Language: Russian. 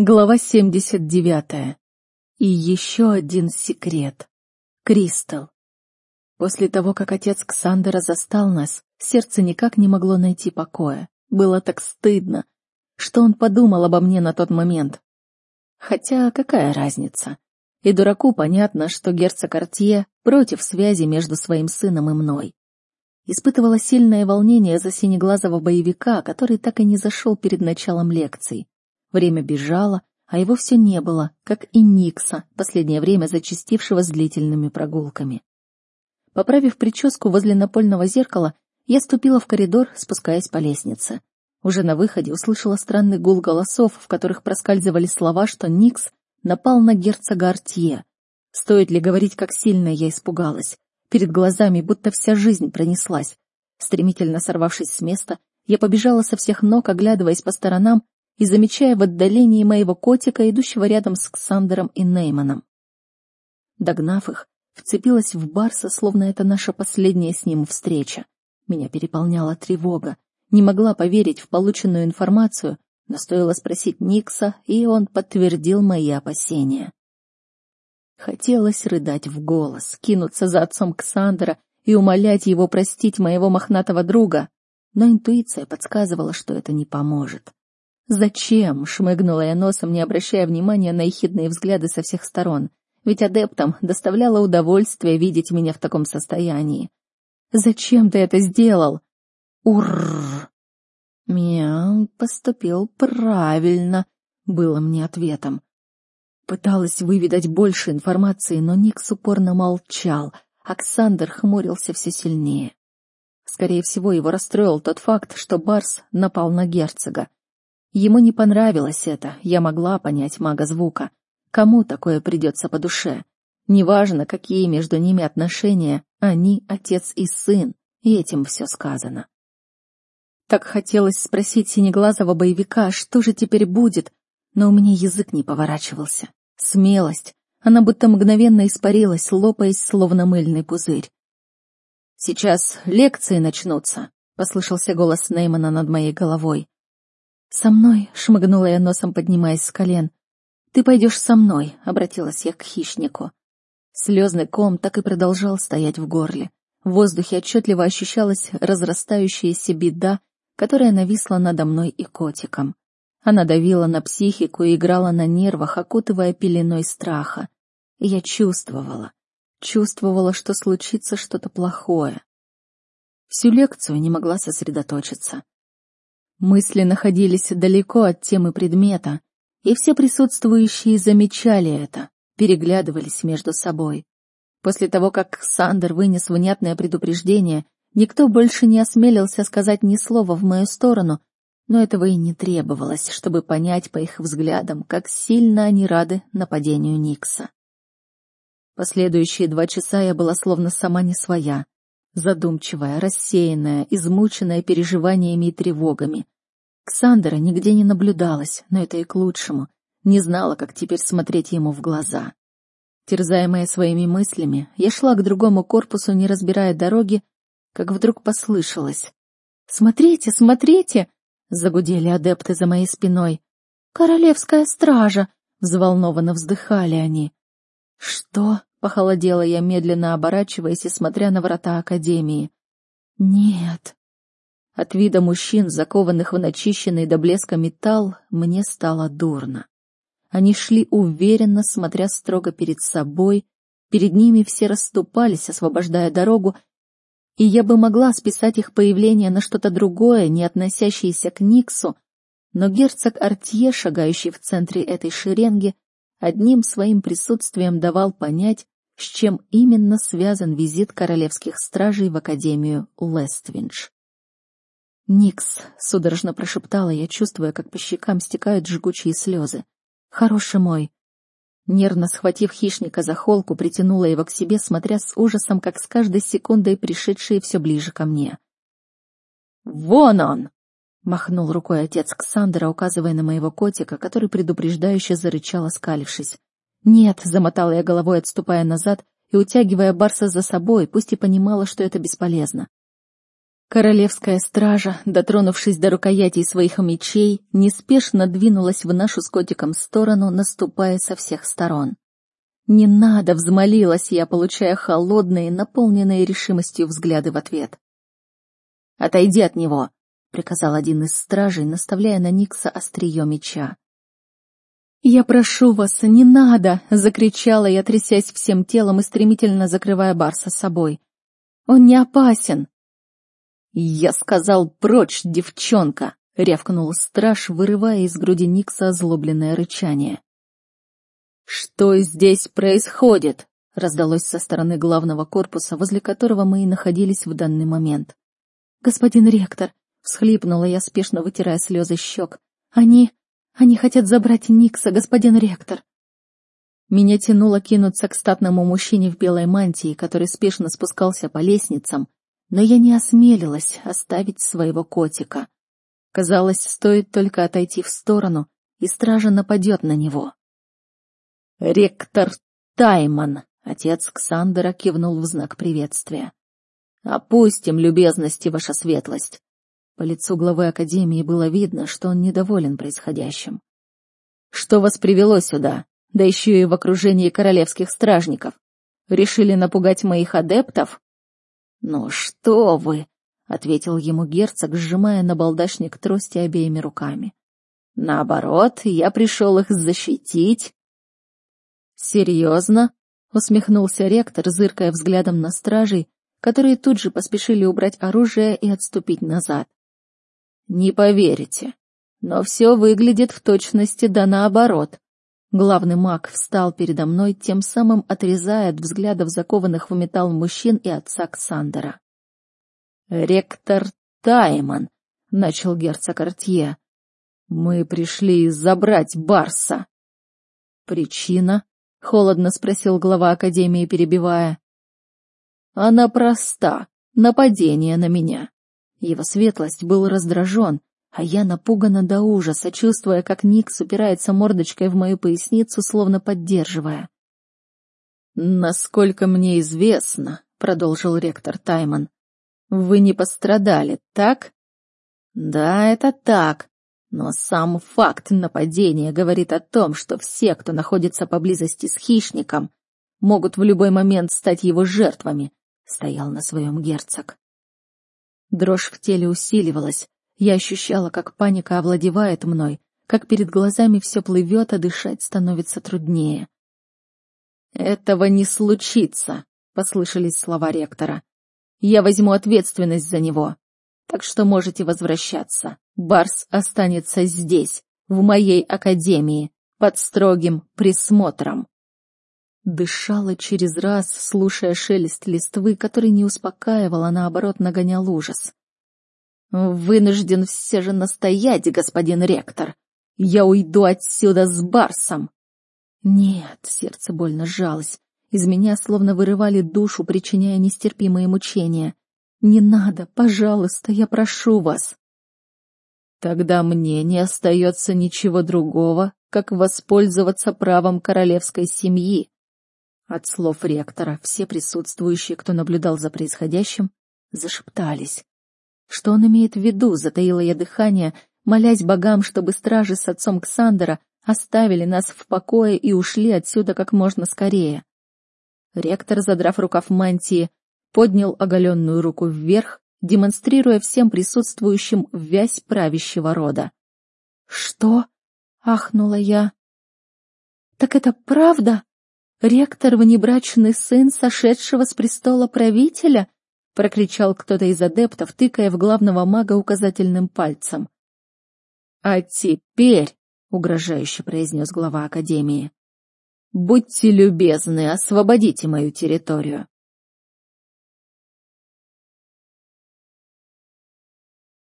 Глава 79. И еще один секрет. Кристал. После того, как отец Ксандера застал нас, сердце никак не могло найти покоя. Было так стыдно. Что он подумал обо мне на тот момент? Хотя какая разница? И дураку понятно, что герцог Артье против связи между своим сыном и мной. Испытывала сильное волнение за синеглазого боевика, который так и не зашел перед началом лекции. Время бежало, а его все не было, как и Никса, последнее время зачастившего с длительными прогулками. Поправив прическу возле напольного зеркала, я ступила в коридор, спускаясь по лестнице. Уже на выходе услышала странный гул голосов, в которых проскальзывали слова, что Никс напал на герцога Артье. Стоит ли говорить, как сильно я испугалась? Перед глазами будто вся жизнь пронеслась. Стремительно сорвавшись с места, я побежала со всех ног, оглядываясь по сторонам и замечая в отдалении моего котика, идущего рядом с Ксандером и Нейманом. Догнав их, вцепилась в Барса, словно это наша последняя с ним встреча. Меня переполняла тревога. Не могла поверить в полученную информацию, но стоило спросить Никса, и он подтвердил мои опасения. Хотелось рыдать в голос, кинуться за отцом Ксандера и умолять его простить моего мохнатого друга, но интуиция подсказывала, что это не поможет. «Зачем?» — шмыгнула я носом, не обращая внимания на ехидные взгляды со всех сторон. Ведь адептам доставляло удовольствие видеть меня в таком состоянии. «Зачем ты это сделал?» «Урррр!» «Мяу, поступил правильно», — было мне ответом. Пыталась выведать больше информации, но Никс упорно молчал. Оксандр хмурился все сильнее. Скорее всего, его расстроил тот факт, что Барс напал на герцога. Ему не понравилось это, я могла понять мага звука. Кому такое придется по душе? Неважно, какие между ними отношения, они отец и сын, и этим все сказано. Так хотелось спросить синеглазого боевика, что же теперь будет, но у меня язык не поворачивался. Смелость, она будто мгновенно испарилась, лопаясь, словно мыльный пузырь. «Сейчас лекции начнутся», — послышался голос Неймана над моей головой. «Со мной», — шмыгнула я носом, поднимаясь с колен. «Ты пойдешь со мной», — обратилась я к хищнику. Слезный ком так и продолжал стоять в горле. В воздухе отчетливо ощущалась разрастающаяся беда, которая нависла надо мной и котиком. Она давила на психику и играла на нервах, окутывая пеленой страха. Я чувствовала, чувствовала, что случится что-то плохое. Всю лекцию не могла сосредоточиться. Мысли находились далеко от темы предмета, и все присутствующие замечали это, переглядывались между собой. После того, как Сандер вынес внятное предупреждение, никто больше не осмелился сказать ни слова в мою сторону, но этого и не требовалось, чтобы понять по их взглядам, как сильно они рады нападению Никса. Последующие два часа я была словно сама не своя, задумчивая, рассеянная, измученная переживаниями и тревогами. Ксандера нигде не наблюдалась, но это и к лучшему. Не знала, как теперь смотреть ему в глаза. Терзаемая своими мыслями, я шла к другому корпусу, не разбирая дороги, как вдруг послышалось. «Смотрите, смотрите!» — загудели адепты за моей спиной. «Королевская стража!» — взволнованно вздыхали они. «Что?» — похолодела я, медленно оборачиваясь и смотря на врата Академии. «Нет». От вида мужчин, закованных в начищенный до блеска металл, мне стало дурно. Они шли уверенно, смотря строго перед собой, перед ними все расступались, освобождая дорогу, и я бы могла списать их появление на что-то другое, не относящееся к Никсу, но герцог Артье, шагающий в центре этой шеренги, одним своим присутствием давал понять, с чем именно связан визит королевских стражей в Академию Лествиндж. «Никс», — судорожно прошептала я, чувствуя, как по щекам стекают жгучие слезы. «Хороший мой». Нервно схватив хищника за холку, притянула его к себе, смотря с ужасом, как с каждой секундой пришедшие все ближе ко мне. «Вон он!» Махнул рукой отец Ксандера, указывая на моего котика, который предупреждающе зарычал, оскалившись. «Нет», — замотала я головой, отступая назад и утягивая Барса за собой, пусть и понимала, что это бесполезно. Королевская стража, дотронувшись до рукоятей своих мечей, неспешно двинулась в нашу с котиком сторону, наступая со всех сторон. «Не надо!» — взмолилась я, получая холодные, наполненные решимостью взгляды в ответ. «Отойди от него!» — приказал один из стражей, наставляя на Никса острие меча. «Я прошу вас, не надо!» — закричала я, трясясь всем телом и стремительно закрывая Барса собой. «Он не опасен!» «Я сказал прочь, девчонка!» — рявкнул страж, вырывая из груди Никса озлобленное рычание. «Что здесь происходит?» — раздалось со стороны главного корпуса, возле которого мы и находились в данный момент. «Господин ректор!» — всхлипнула я, спешно вытирая слезы щек. «Они... они хотят забрать Никса, господин ректор!» Меня тянуло кинуться к статному мужчине в белой мантии, который спешно спускался по лестницам, но я не осмелилась оставить своего котика. Казалось, стоит только отойти в сторону, и стража нападет на него. «Ректор Тайман!» — отец Ксандера кивнул в знак приветствия. «Опустим любезности, ваша светлость!» По лицу главы Академии было видно, что он недоволен происходящим. «Что вас привело сюда, да еще и в окружении королевских стражников? Решили напугать моих адептов?» «Ну что вы!» — ответил ему герцог, сжимая на балдашник трости обеими руками. «Наоборот, я пришел их защитить». «Серьезно?» — усмехнулся ректор, зыркая взглядом на стражей, которые тут же поспешили убрать оружие и отступить назад. «Не поверите, но все выглядит в точности да наоборот. Главный маг встал передо мной, тем самым отрезая от взглядов закованных в металл мужчин и отца Ксандера. «Ректор Тайман», — начал герцог Артье, — «мы пришли забрать Барса». «Причина?» — холодно спросил глава Академии, перебивая. «Она проста. Нападение на меня». Его светлость был раздражен, а я напугана до ужаса, чувствуя, как Никс упирается мордочкой в мою поясницу, словно поддерживая. «Насколько мне известно», — продолжил ректор Тайман, — «вы не пострадали, так?» «Да, это так. Но сам факт нападения говорит о том, что все, кто находится поблизости с хищником, могут в любой момент стать его жертвами», — стоял на своем герцог. Дрожь в теле усиливалась, я ощущала, как паника овладевает мной, как перед глазами все плывет, а дышать становится труднее. «Этого не случится», — послышались слова ректора. «Я возьму ответственность за него. Так что можете возвращаться. Барс останется здесь, в моей академии, под строгим присмотром». Дышала через раз, слушая шелест листвы, который не успокаивал, а наоборот нагонял ужас. «Вынужден все же настоять, господин ректор. Я уйду отсюда с Барсом». Нет, сердце больно сжалось. Из меня словно вырывали душу, причиняя нестерпимые мучения. «Не надо, пожалуйста, я прошу вас». Тогда мне не остается ничего другого, как воспользоваться правом королевской семьи. От слов ректора все присутствующие, кто наблюдал за происходящим, зашептались. Что он имеет в виду, затаила я дыхание, молясь богам, чтобы стражи с отцом Ксандера оставили нас в покое и ушли отсюда как можно скорее. Ректор, задрав рукав мантии, поднял оголенную руку вверх, демонстрируя всем присутствующим вязь правящего рода. «Что?» — ахнула я. «Так это правда? Ректор — внебрачный сын сошедшего с престола правителя?» прокричал кто-то из адептов, тыкая в главного мага указательным пальцем. А теперь, угрожающе произнес глава академии, будьте любезны, освободите мою территорию.